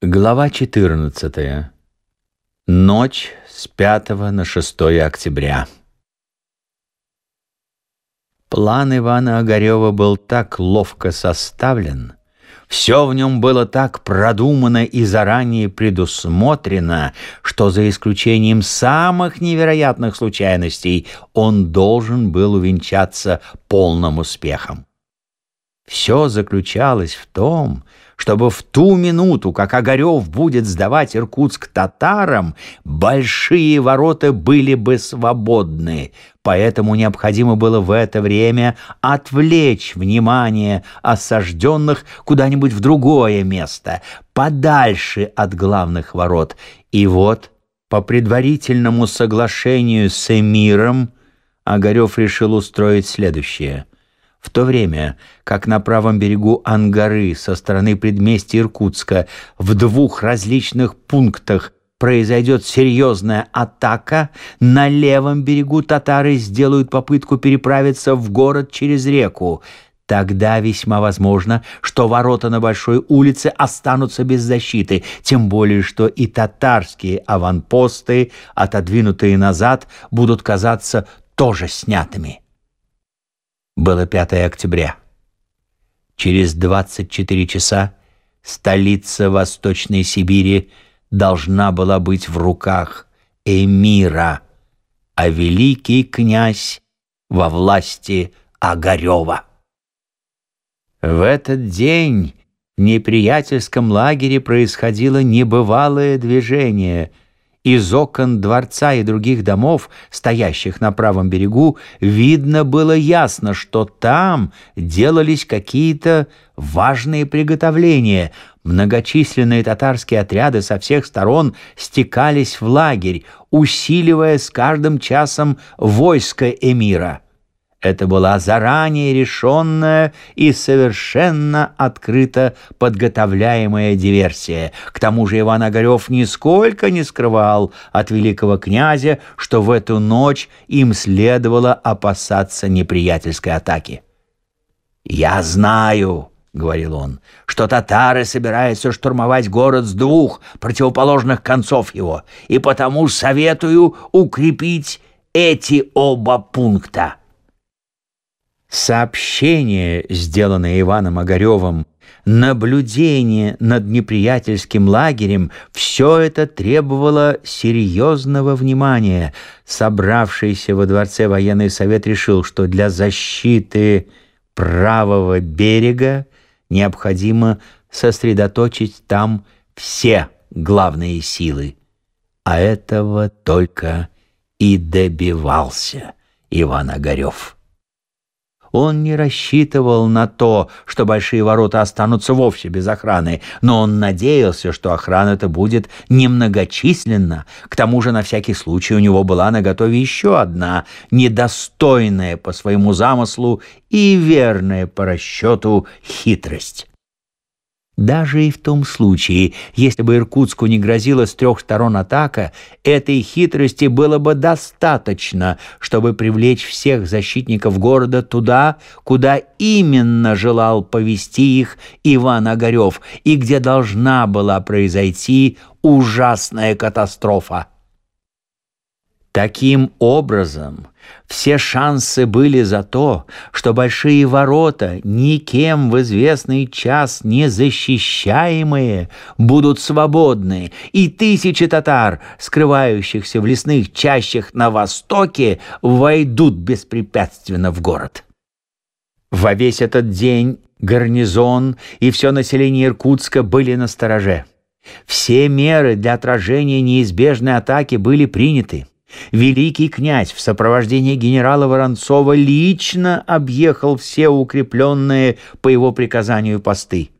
Глава 14. Ночь с 5 на 6 октября. План Ивана Огарева был так ловко составлен, все в нем было так продумано и заранее предусмотрено, что за исключением самых невероятных случайностей он должен был увенчаться полным успехом. Все заключалось в том, чтобы в ту минуту, как Огарев будет сдавать Иркутск татарам, большие ворота были бы свободны. Поэтому необходимо было в это время отвлечь внимание осажденных куда-нибудь в другое место, подальше от главных ворот. И вот, по предварительному соглашению с эмиром, Огарев решил устроить следующее — в то время, как на правом берегу Ангары со стороны предместья Иркутска в двух различных пунктах произойдет серьезная атака, на левом берегу татары сделают попытку переправиться в город через реку. Тогда весьма возможно, что ворота на Большой улице останутся без защиты, тем более что и татарские аванпосты, отодвинутые назад, будут казаться тоже снятыми. Было 5 октября. Через 24 часа столица Восточной Сибири должна была быть в руках эмира, а великий князь во власти Огарева. В этот день в неприятельском лагере происходило небывалое движение — из окон дворца и других домов, стоящих на правом берегу, видно было ясно, что там делались какие-то важные приготовления. Многочисленные татарские отряды со всех сторон стекались в лагерь, усиливая с каждым часом войско эмира. Это была заранее решенная и совершенно открыто подготовляемая диверсия. К тому же Иван Огарев нисколько не скрывал от великого князя, что в эту ночь им следовало опасаться неприятельской атаки. «Я знаю», — говорил он, — что татары собираются штурмовать город с двух противоположных концов его, и потому советую укрепить эти оба пункта. Сообщение, сделанное Иваном Огаревым, наблюдение над неприятельским лагерем — все это требовало серьезного внимания. Собравшийся во дворце военный совет решил, что для защиты правого берега необходимо сосредоточить там все главные силы. А этого только и добивался Иван Огарев. Он не рассчитывал на то, что большие ворота останутся вовсе без охраны, но он надеялся, что охрана-то будет немногочисленна. К тому же на всякий случай у него была наготове еще одна, недостойная по своему замыслу и верная по расчету хитрость. Даже и в том случае, если бы Иркутску не грозила с трех сторон атака, этой хитрости было бы достаточно, чтобы привлечь всех защитников города туда, куда именно желал повести их Иван Огарев и где должна была произойти ужасная катастрофа. Таким образом, все шансы были за то, что большие ворота, никем в известный час не защищаемые, будут свободны, и тысячи татар, скрывающихся в лесных чащах на востоке, войдут беспрепятственно в город. Во весь этот день гарнизон и все население Иркутска были на стороже. Все меры для отражения неизбежной атаки были приняты. Великий князь в сопровождении генерала Воронцова лично объехал все укрепленные по его приказанию посты.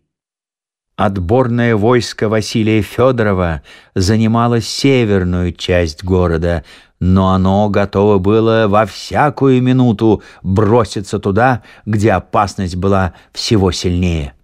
Отборное войско Василия Федорова занимало северную часть города, но оно готово было во всякую минуту броситься туда, где опасность была всего сильнее.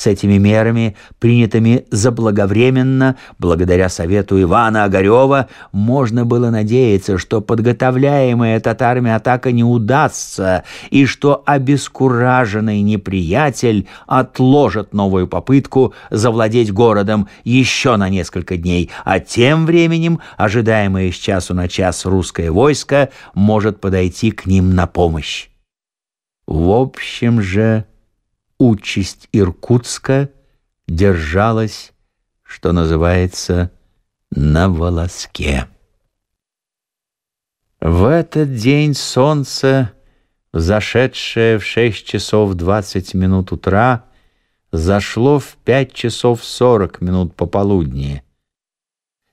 С этими мерами, принятыми заблаговременно, благодаря совету Ивана Огарева, можно было надеяться, что подготовляемая татарами атака не удастся и что обескураженный неприятель отложит новую попытку завладеть городом еще на несколько дней, а тем временем ожидаемое с часу на час русское войско может подойти к ним на помощь. В общем же, участь Иркутска держалась, что называется, на волоске. В этот день солнце, зашедшее в шесть часов двадцать минут утра, зашло в пять часов сорок минут пополудни.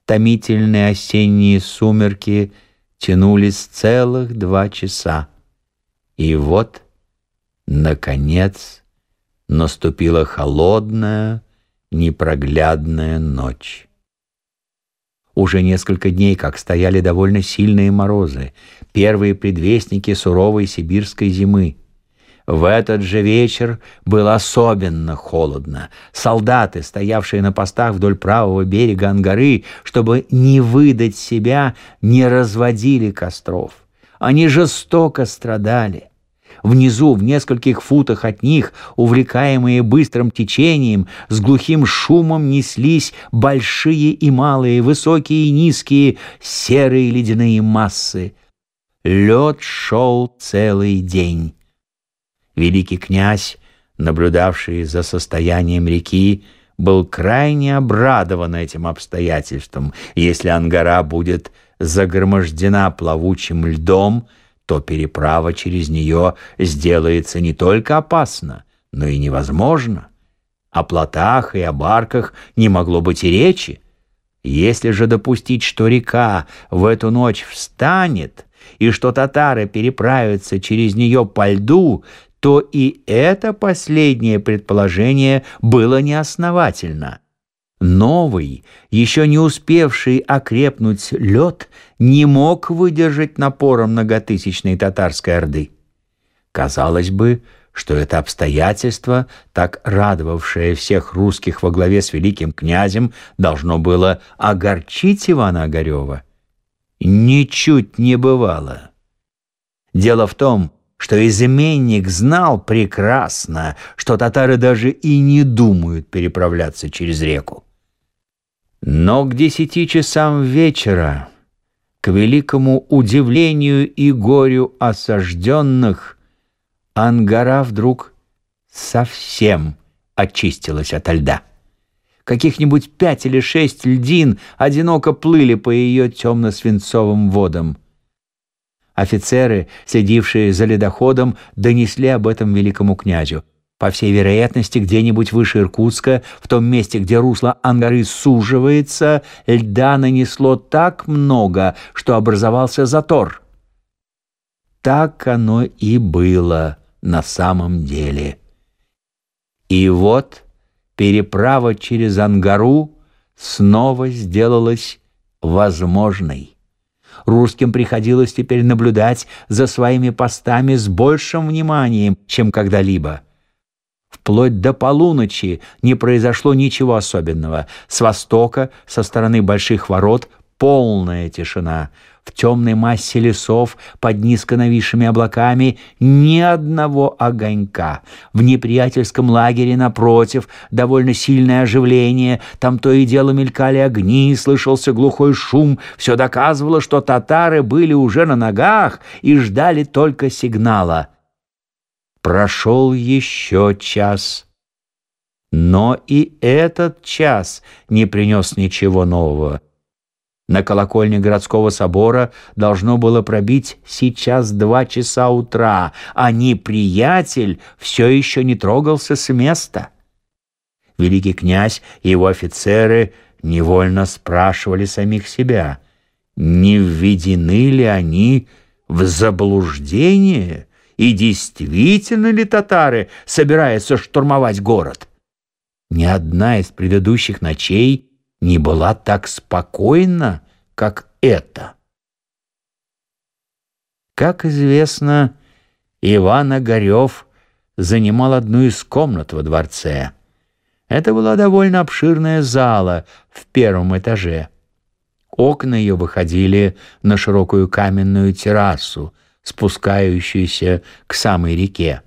Томительные осенние сумерки тянулись целых два часа. И вот, наконец, наступила холодная, непроглядная ночь. Уже несколько дней, как стояли довольно сильные морозы, первые предвестники суровой сибирской зимы. В этот же вечер было особенно холодно. Солдаты, стоявшие на постах вдоль правого берега Ангары, чтобы не выдать себя, не разводили костров. Они жестоко страдали. Внизу, в нескольких футах от них, увлекаемые быстрым течением, с глухим шумом неслись большие и малые, высокие и низкие, серые ледяные массы. Лед шел целый день. Великий князь, наблюдавший за состоянием реки, был крайне обрадован этим обстоятельством. Если Ангара будет загромождена плавучим льдом, то переправа через нее сделается не только опасно, но и невозможно. О плотах и о барках не могло быть и речи. Если же допустить, что река в эту ночь встанет, и что татары переправятся через нее по льду, то и это последнее предположение было неосновательно. Новый, еще не успевший окрепнуть лед, не мог выдержать напора многотысячной татарской орды. Казалось бы, что это обстоятельство, так радовавшее всех русских во главе с великим князем, должно было огорчить Ивана Огарева. Ничуть не бывало. Дело в том, что изменник знал прекрасно, что татары даже и не думают переправляться через реку. Но к десяти часам вечера, к великому удивлению и горю осажденных, Ангара вдруг совсем очистилась ото льда. Каких-нибудь пять или шесть льдин одиноко плыли по ее темно-свинцовым водам. Офицеры, сидевшие за ледоходом, донесли об этом великому князю. По всей вероятности, где-нибудь выше Иркутска, в том месте, где русло Ангары суживается, льда нанесло так много, что образовался затор. Так оно и было на самом деле. И вот переправа через Ангару снова сделалась возможной. Русским приходилось теперь наблюдать за своими постами с большим вниманием, чем когда-либо. Вплоть до полуночи не произошло ничего особенного. С востока, со стороны больших ворот, полная тишина. В темной массе лесов, под низко нависшими облаками, ни одного огонька. В неприятельском лагере, напротив, довольно сильное оживление. Там то и дело мелькали огни, слышался глухой шум. Все доказывало, что татары были уже на ногах и ждали только сигнала. Прошел еще час. Но и этот час не принес ничего нового. На колокольне городского собора должно было пробить сейчас два часа утра, а неприятель все еще не трогался с места. Великий князь и его офицеры невольно спрашивали самих себя, не введены ли они в заблуждение и действительно ли татары собираются штурмовать город? Ни одна из предыдущих ночей не была так спокойна, как эта. Как известно, Иван Огарев занимал одну из комнат во дворце. Это была довольно обширная зала в первом этаже. Окна ее выходили на широкую каменную террасу, спускающуюся к самой реке.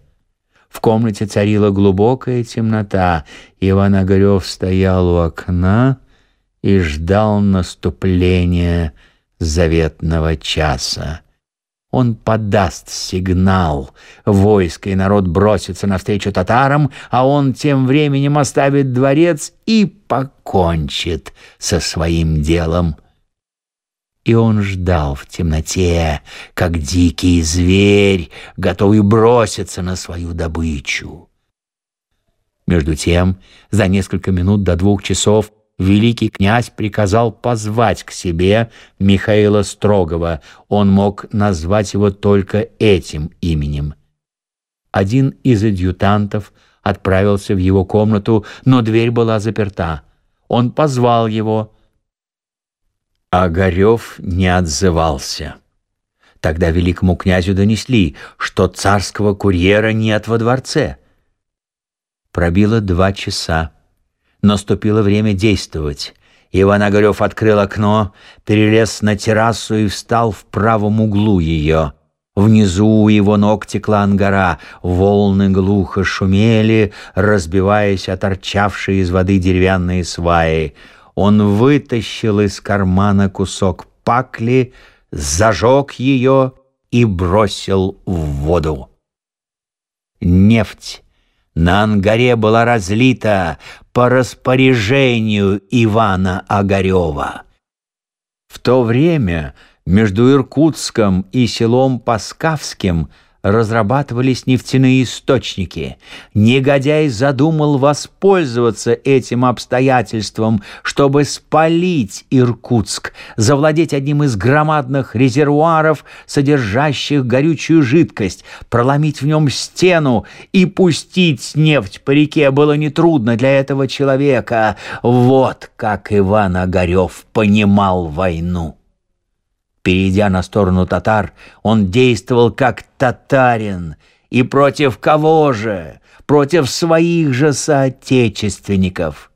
В комнате царила глубокая темнота. Иван Огарев стоял у окна и ждал наступления заветного часа. Он подаст сигнал, войско и народ бросится навстречу татарам, а он тем временем оставит дворец и покончит со своим делом. И он ждал в темноте, как дикий зверь, готовый броситься на свою добычу. Между тем, за несколько минут до двух часов великий князь приказал позвать к себе Михаила Строгова. Он мог назвать его только этим именем. Один из адъютантов отправился в его комнату, но дверь была заперта. Он позвал его. Огарев не отзывался. Тогда великому князю донесли, что царского курьера нет во дворце. Пробило два часа. Наступило время действовать. Иван Огарев открыл окно, перелез на террасу и встал в правом углу ее. Внизу у его ног текла ангара, волны глухо шумели, разбиваясь о торчавшие из воды деревянные сваи. Он вытащил из кармана кусок пакли, зажег ее и бросил в воду. Нефть на ангаре была разлита по распоряжению Ивана Огарева. В то время между Иркутском и селом Паскавским – разрабатывались нефтяные источники. Негодяй задумал воспользоваться этим обстоятельством, чтобы спалить Иркутск, завладеть одним из громадных резервуаров, содержащих горючую жидкость, проломить в нем стену и пустить нефть по реке было нетрудно для этого человека. Вот как Иван Огарев понимал войну. Перейдя на сторону татар, он действовал как татарин. И против кого же? Против своих же соотечественников.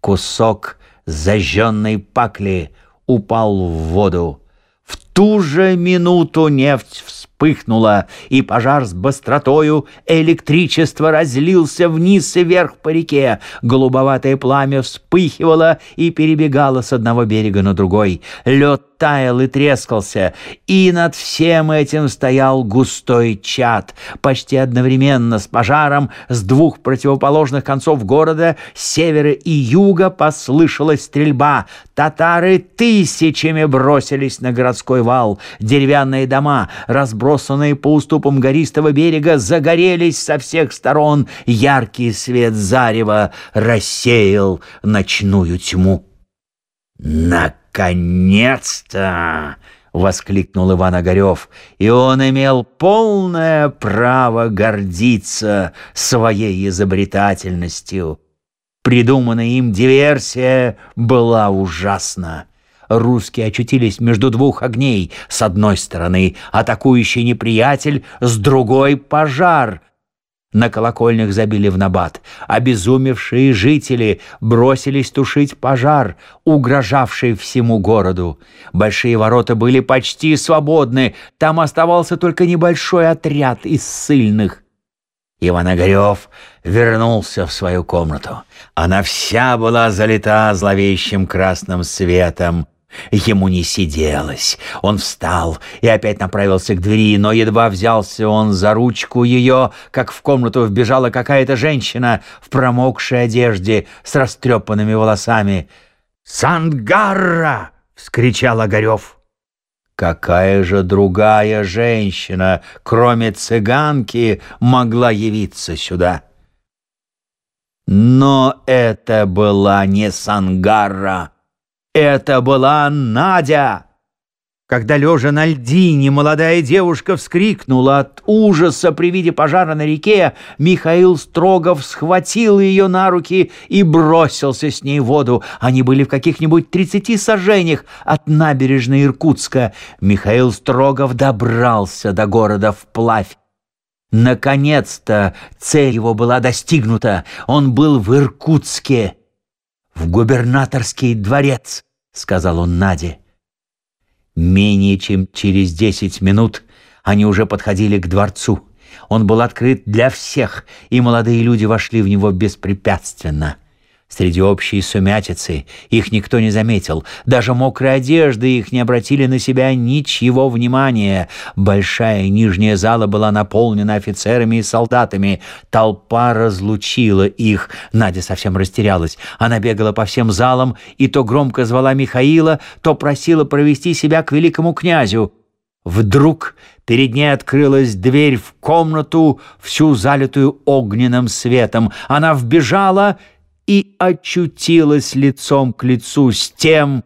Кусок зажженной пакли упал в воду. В ту же минуту нефть вспыхнула, и пожар с быстротою электричество разлился вниз и вверх по реке. Голубоватое пламя вспыхивало и перебегало с одного берега на другой. Лед таял и трескался, и над всем этим стоял густой чад. Почти одновременно с пожаром с двух противоположных концов города, с севера и юга, послышалась стрельба. Татары тысячами бросились на городской вал. Деревянные дома, разбросанные по уступам гористого берега, загорелись со всех сторон. Яркий свет зарева рассеял ночную тьму. «Наконец-то!» — воскликнул Иван Огарев, и он имел полное право гордиться своей изобретательностью. Придуманная им диверсия была ужасна. Русские очутились между двух огней. С одной стороны атакующий неприятель, с другой — пожар — на колокольнях забили в набат. Обезумевшие жители бросились тушить пожар, угрожавший всему городу. Большие ворота были почти свободны. Там оставался только небольшой отряд из ссыльных. Иван Огарев вернулся в свою комнату. Она вся была залита зловещим красным светом. Ему не сиделось. Он встал и опять направился к двери, но едва взялся он за ручку ее, как в комнату вбежала какая-то женщина в промокшей одежде с растрепанными волосами. «Сангарра!» — вскричал Огарев. Какая же другая женщина, кроме цыганки, могла явиться сюда? Но это была не Сангарра. Это была Надя! Когда, лежа на льдине, молодая девушка вскрикнула от ужаса при виде пожара на реке, Михаил Строгов схватил ее на руки и бросился с ней в воду. Они были в каких-нибудь тридцати сажениях от набережной Иркутска. Михаил Строгов добрался до города вплавь. Наконец-то цель его была достигнута. Он был в Иркутске, в губернаторский дворец, сказал он Наде. Менее чем через десять минут они уже подходили к дворцу. Он был открыт для всех, и молодые люди вошли в него беспрепятственно. Среди общей сумятицы их никто не заметил. Даже мокрые одежды их не обратили на себя ничего внимания. Большая нижняя зала была наполнена офицерами и солдатами. Толпа разлучила их. Надя совсем растерялась. Она бегала по всем залам и то громко звала Михаила, то просила провести себя к великому князю. Вдруг перед ней открылась дверь в комнату, всю залитую огненным светом. Она вбежала и очутилась лицом к лицу с тем,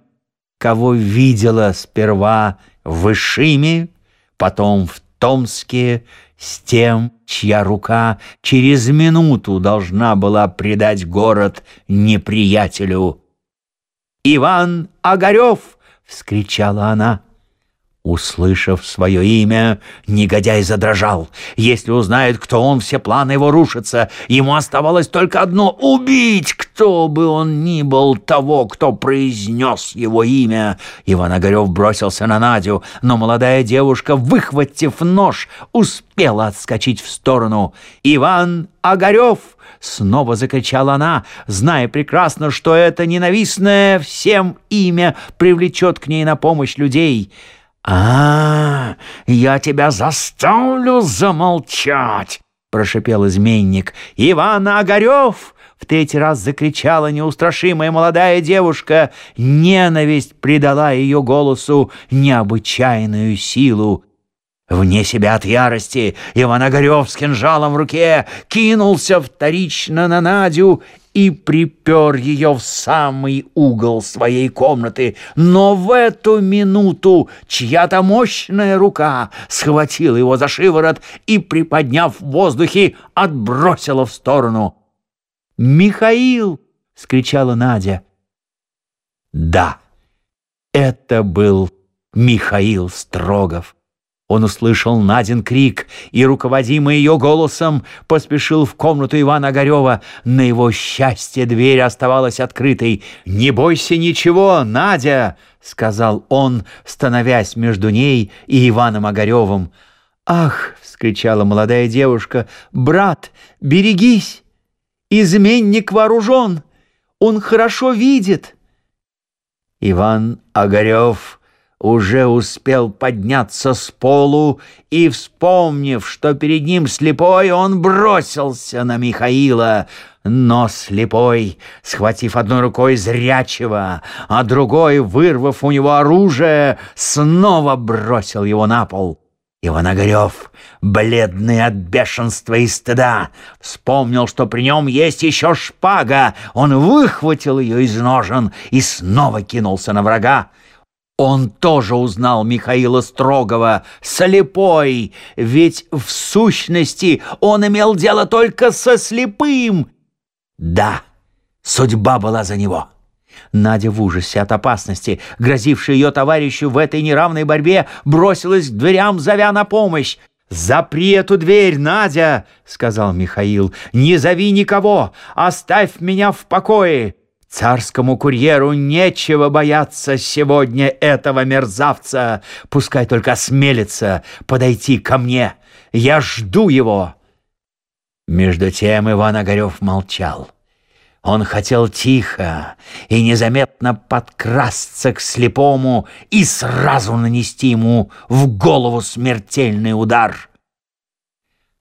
кого видела сперва в Ишиме, потом в Томске, с тем, чья рука через минуту должна была предать город неприятелю. «Иван Огарев!» — вскричала она. Услышав свое имя, негодяй задрожал. Если узнает, кто он, все планы его рушатся. Ему оставалось только одно — убить, кто бы он ни был, того, кто произнес его имя. Иван Огарев бросился на Надю, но молодая девушка, выхватив нож, успела отскочить в сторону. «Иван Огарев!» — снова закричала она, зная прекрасно, что это ненавистное всем имя привлечет к ней на помощь людей — «А, я тебя заставлю замолчать!» — прошипел изменник. «Иван Огарев!» — в третий раз закричала неустрашимая молодая девушка. Ненависть придала ее голосу необычайную силу. Вне себя от ярости Иван Огарев с кинжалом в руке кинулся вторично на Надю и припер ее в самый угол своей комнаты. Но в эту минуту чья-то мощная рука схватила его за шиворот и, приподняв в воздухе, отбросила в сторону. «Михаил!» — скричала Надя. Да, это был Михаил Строгов. Он услышал Надин крик и, руководимый ее голосом, поспешил в комнату Ивана Огарева. На его счастье дверь оставалась открытой. «Не бойся ничего, Надя!» — сказал он, становясь между ней и Иваном Огаревым. «Ах!» — вскричала молодая девушка. «Брат, берегись! Изменник вооружен! Он хорошо видит!» Иван Огарев уже успел подняться с полу и, вспомнив, что перед ним слепой, он бросился на Михаила. Но слепой, схватив одной рукой зрячего, а другой, вырвав у него оружие, снова бросил его на пол. Иван Огарев, бледный от бешенства и стыда, вспомнил, что при нем есть еще шпага. Он выхватил ее из ножен и снова кинулся на врага. Он тоже узнал Михаила Строгова, слепой, ведь в сущности он имел дело только со слепым. Да, судьба была за него. Надя в ужасе от опасности, грозившей ее товарищу в этой неравной борьбе, бросилась к дверям, зовя на помощь. «Запри эту дверь, Надя!» — сказал Михаил. «Не зови никого! Оставь меня в покое!» Царскому курьеру нечего бояться сегодня этого мерзавца. Пускай только осмелится подойти ко мне. Я жду его. Между тем Иван Огарев молчал. Он хотел тихо и незаметно подкрасться к слепому и сразу нанести ему в голову смертельный удар —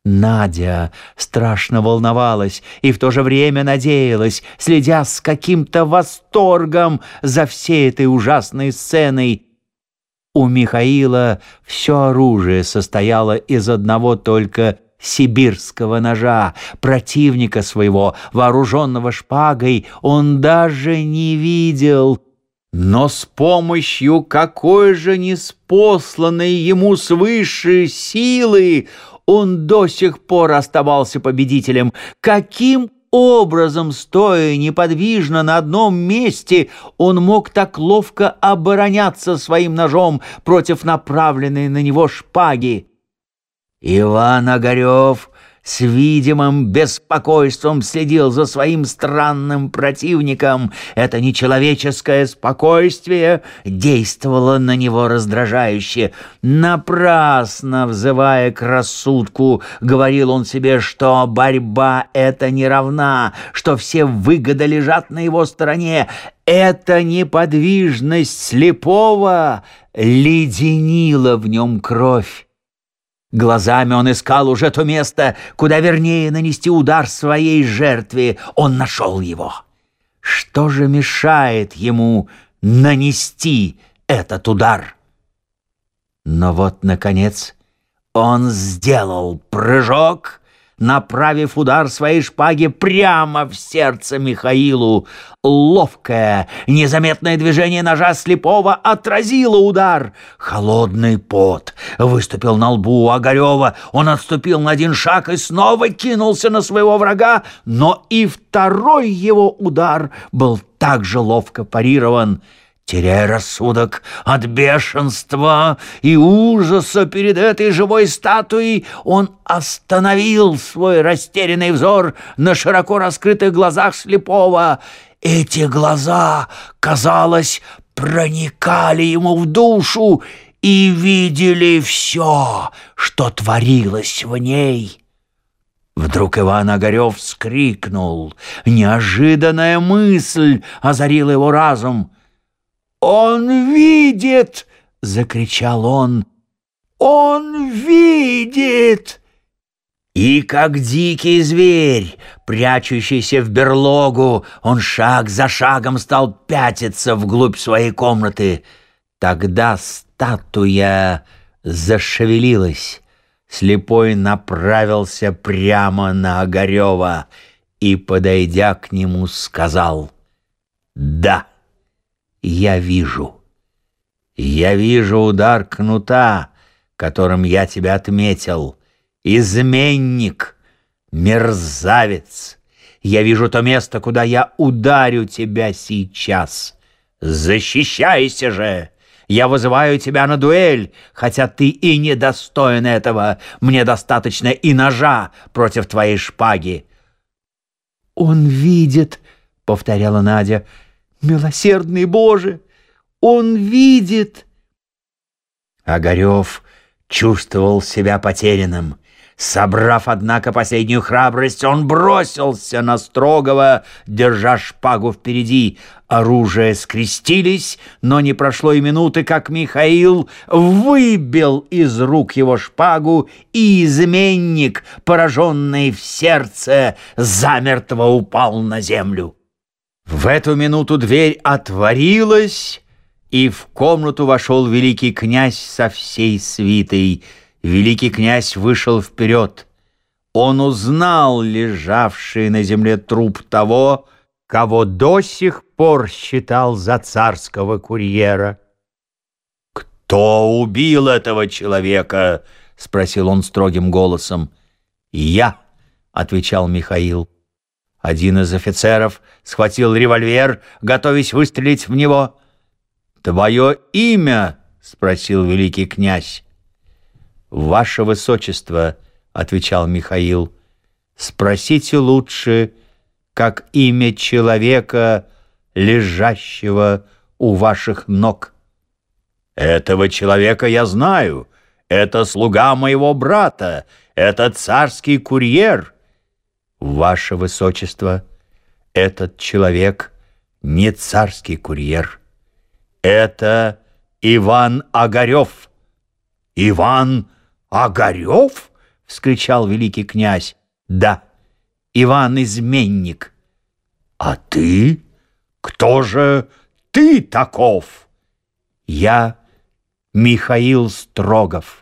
Надя страшно волновалась и в то же время надеялась, следя с каким-то восторгом за всей этой ужасной сценой. У Михаила все оружие состояло из одного только сибирского ножа. Противника своего, вооруженного шпагой, он даже не видел. Но с помощью какой же неспосланной ему свыше силы он до сих пор оставался победителем. Каким образом, стоя неподвижно на одном месте, он мог так ловко обороняться своим ножом против направленной на него шпаги? Иван Огарев с видимым беспокойством следил за своим странным противником. Это нечеловеческое спокойствие действовало на него раздражающе. Напрасно, взывая к рассудку, говорил он себе, что борьба эта не равна, что все выгоды лежат на его стороне. Эта неподвижность слепого леденила в нем кровь. Глазами он искал уже то место, куда вернее нанести удар своей жертве. Он нашел его. Что же мешает ему нанести этот удар? Но вот, наконец, он сделал прыжок — направив удар своей шпаги прямо в сердце Михаилу. Ловкое, незаметное движение ножа слепого отразило удар. Холодный пот выступил на лбу у Огарева. Он отступил на один шаг и снова кинулся на своего врага, но и второй его удар был также ловко парирован. Теряя рассудок от бешенства и ужаса перед этой живой статуей, он остановил свой растерянный взор на широко раскрытых глазах слепого. Эти глаза, казалось, проникали ему в душу и видели все, что творилось в ней. Вдруг Иван Огарев вскрикнул. Неожиданная мысль озарила его разум — «Он видит!» — закричал он. «Он видит!» И как дикий зверь, прячущийся в берлогу, он шаг за шагом стал пятиться вглубь своей комнаты. Тогда статуя зашевелилась. Слепой направился прямо на Огарева и, подойдя к нему, сказал «Да». Я вижу. Я вижу удар кнута, которым я тебя отметил. Изменник, мерзавец. Я вижу то место, куда я ударю тебя сейчас. Защищайся же! Я вызываю тебя на дуэль, хотя ты и не достоин этого. Мне достаточно и ножа против твоей шпаги. «Он видит», — повторяла Надя, — Милосердный Боже, он видит. Огарев чувствовал себя потерянным. Собрав, однако, последнюю храбрость, он бросился на строгого, держа шпагу впереди. Оружие скрестились, но не прошло и минуты, как Михаил выбил из рук его шпагу, и изменник, пораженный в сердце, замертво упал на землю. В эту минуту дверь отворилась, и в комнату вошел великий князь со всей свитой. Великий князь вышел вперед. Он узнал лежавший на земле труп того, кого до сих пор считал за царского курьера. «Кто убил этого человека?» — спросил он строгим голосом. «Я», — отвечал Михаил. Один из офицеров схватил револьвер, готовясь выстрелить в него. «Твое имя?» — спросил великий князь. «Ваше высочество», — отвечал Михаил, — «спросите лучше, как имя человека, лежащего у ваших ног». «Этого человека я знаю. Это слуга моего брата. Это царский курьер». «Ваше Высочество, этот человек не царский курьер. Это Иван Огарев». «Иван Огарев?» — вскричал великий князь. «Да, Иван-изменник». «А ты? Кто же ты таков?» «Я Михаил Строгов».